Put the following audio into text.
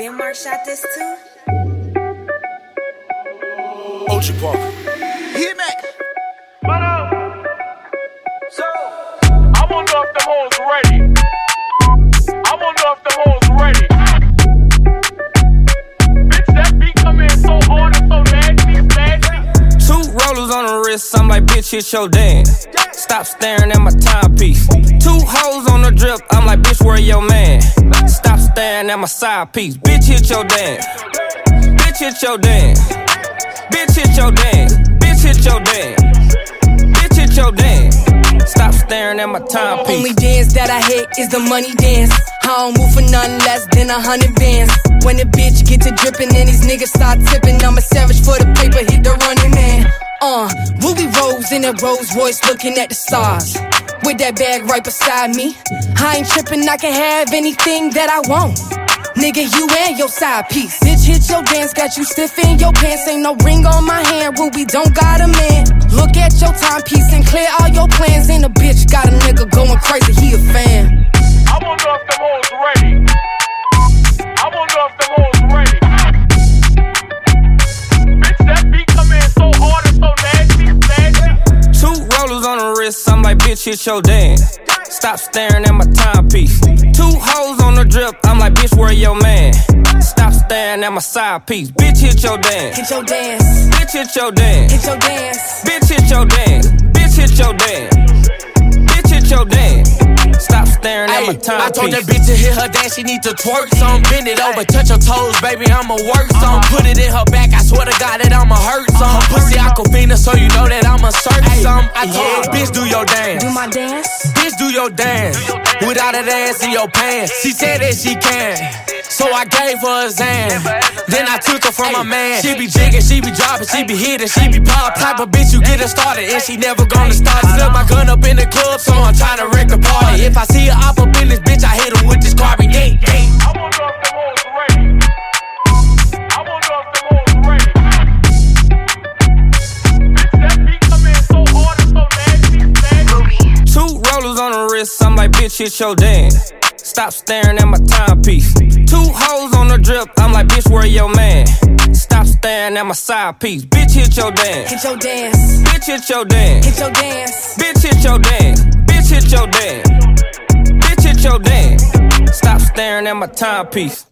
Denmark shot this too? Ocean Park. Hit Mac. But um, so I wonder if the hoes ready. I wonder if the hoes ready. Bitch, that beat come in so hard and so nasty, nasty. Two rollers on the wrist, I'm like, bitch, hit your dance. Stop staring at my timepiece. Two hoes on the drip, I'm like, bitch, where your man? Stop staring at my side piece. Bitch, hit your dance. Bitch, hit your dance. Bitch, hit your dance. Bitch, hit your dance. Bitch, hit your dance. Stop staring at my timepiece. Only dance that I hit is the money dance. I don't move for nothing less than a hundred bands. When the bitch get to dripping and these niggas start tipping, I'm a savage for the paper, hit the running man. Uh, Rubi Rose in a Rolls Royce looking at the stars. With that bag right beside me. I ain't tripping, I can have anything that I want. Nigga, you and your side piece. Bitch, hit your dance, got you stiff in your pants. Ain't no ring on my hand, Rubi don't got a man. Look at your timepiece and clear all your plans. And a bitch got a nigga going crazy, I'm like, bitch, hit your dance. Stop staring at my timepiece. Two hoes on the drip, I'm like, bitch, where your man? Stop staring at my side piece. Bitch, hit your dance. Hit your dance, Bitch, hit your dance. hit your dance. Bitch, hit your dance. Bitch, hit your dance. Bitch, hit your dance. Stop staring at my Ay, I told that bitch to hit her dance, she need to twerk some. Bend it over, touch her toes, baby, I'ma work some. Uh-huh. Put it in her back, I swear to God that I'ma hurt some. Uh-huh. Pussy Aquafina, so you know that I'ma some. I told her, bitch, do your dance. Do my dance? Bitch, do your dance. Without a dance in your pants. She said that she can. So I gave her a Zan. Then I took her from my man. She be jigging, she be dropping, she be hitting, she be pop. Type of bitch you get her started, and she never gonna start. Slip my gun up in the club, so I'm trying to wreck the party. If I see I'm hit your dance. Stop staring at my timepiece. Two hoes on the drip, I'm like, bitch, where your man? Stop staring at my side piece. Bitch, hit your dance. Hit your dance, Bitch, hit your dance. hit your dance. Bitch, hit your dance. Bitch, hit your dance. Bitch, hit your dance. Stop staring at my timepiece.